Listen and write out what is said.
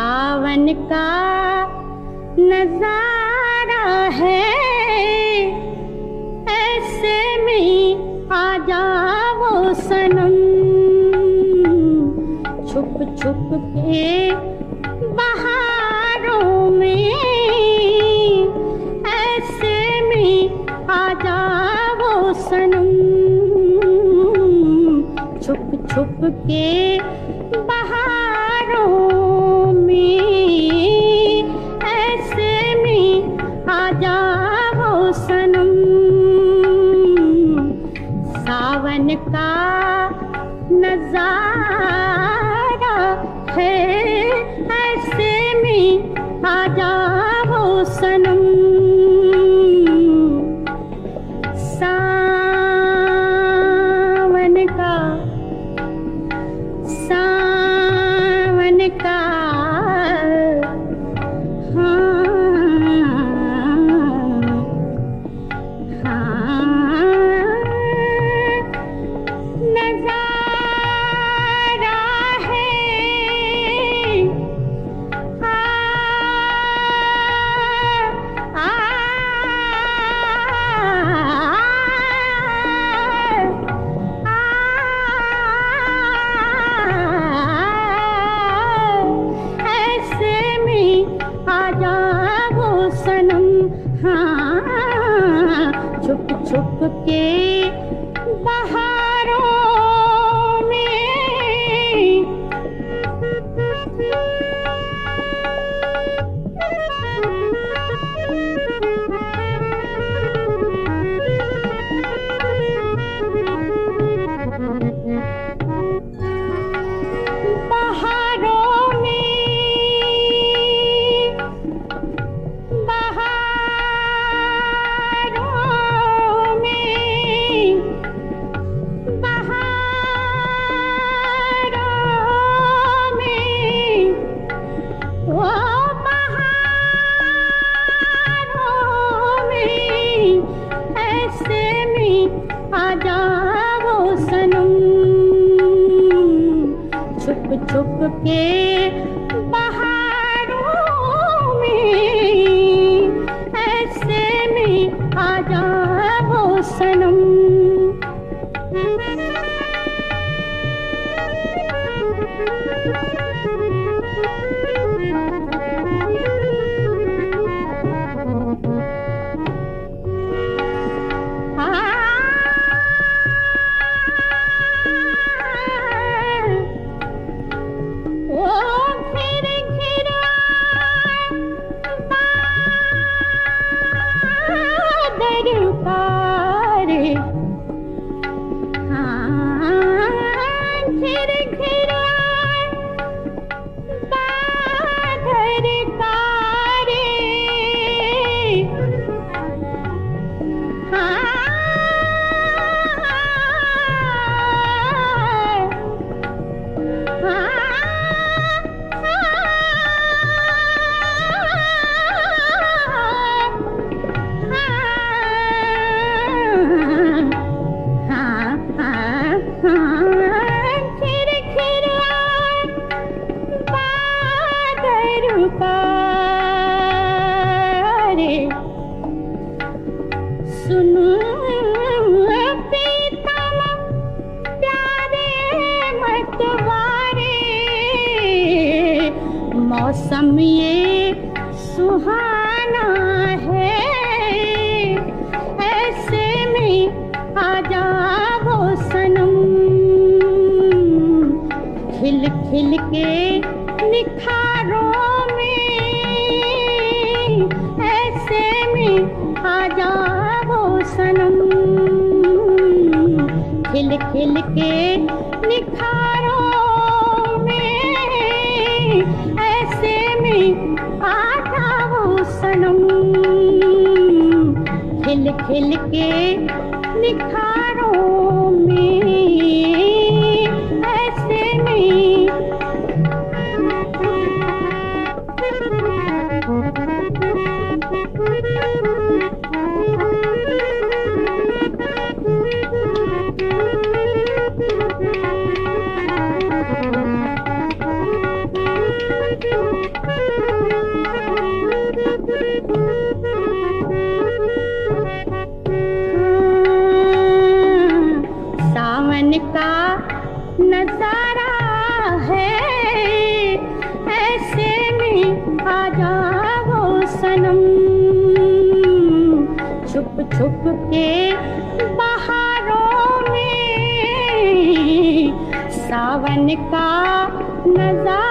सावन का नज़ारा है। ऐसे में आ जाओ सनम। छुप छुप के बहारों में ऐसे में आ जाओ सनम। छुप छुप के सनम सावन का नज़ारा छुप जाओ सनम। छुप छुप के मौसम ये सुहाना है ऐसे में आ जाओ सनम। खिल खिल के निखारों में, ऐसे में आ जाओ सनम। खिल खिल के निखारों में, ऐसे में आ जाओ सनम। खिल खिल के निखारों सावन का नज़ारा है, ऐसे में आ जाओ सनम। छुप छुप के बहारों में बचपन का नज़ारा